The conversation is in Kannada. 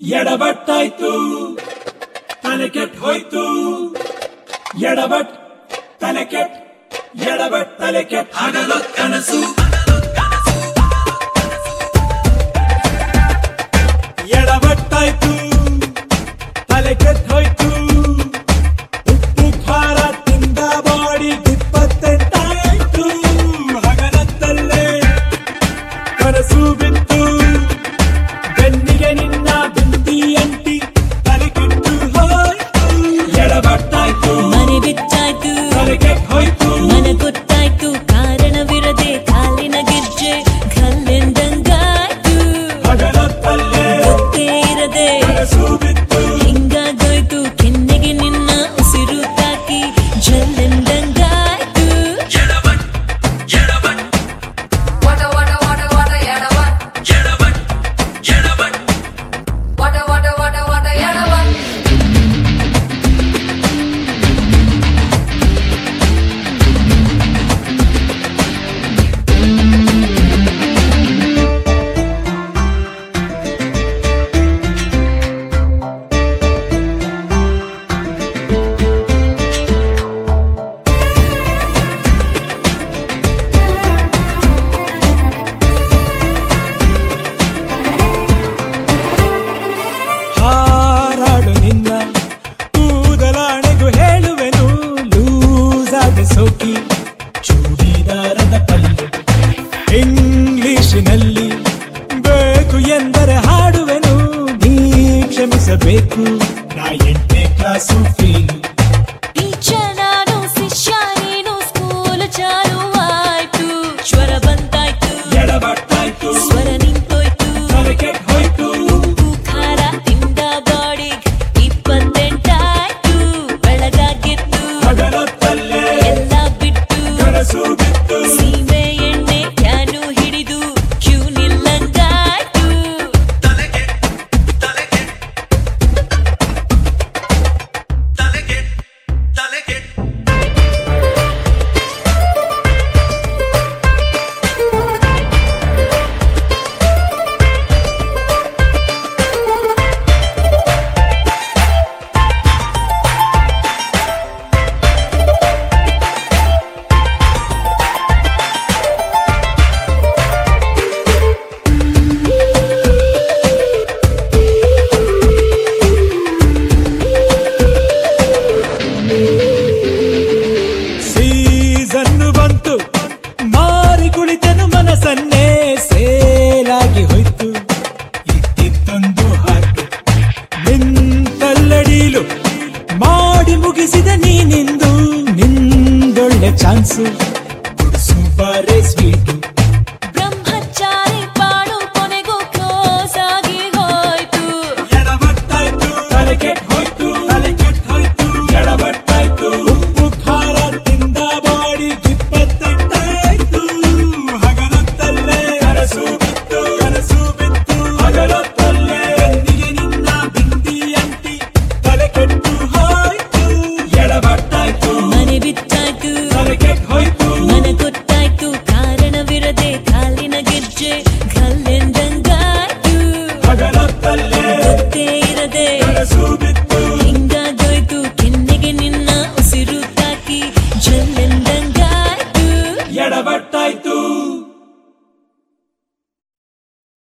ಎಡಬಟ್ಟಾಯ್ತು ತಲೆ ಕೆಟ್ಟ ಹೋಯ್ತು ಎಡಬಟ್ ತಲೆ ಕೆಟ್ಟ ಎಡಬಟ್ ತಲೆ ಕೆಟ್ಟ ಹಗಲು ಕನಸು ಎಡಬಟ್ ಸೋಕಿ ಚೂಡಿದಾರದ ಪಲ್ಲಿ ಇಂಗ್ಲಿಷಿನಲ್ಲಿ ಬೇಕು ಎಂದರೆ ಹಾಡುವೆನು ನೀ ಕ್ಷಮಿಸಬೇಕು. ನಾ ಎಂಟನೇ ಕ್ಲಾಸು ನೀನಿಂದು ನಿಂದೊಳ್ಳೆ ಚಾನ್ಸು. ಸೂಪರ್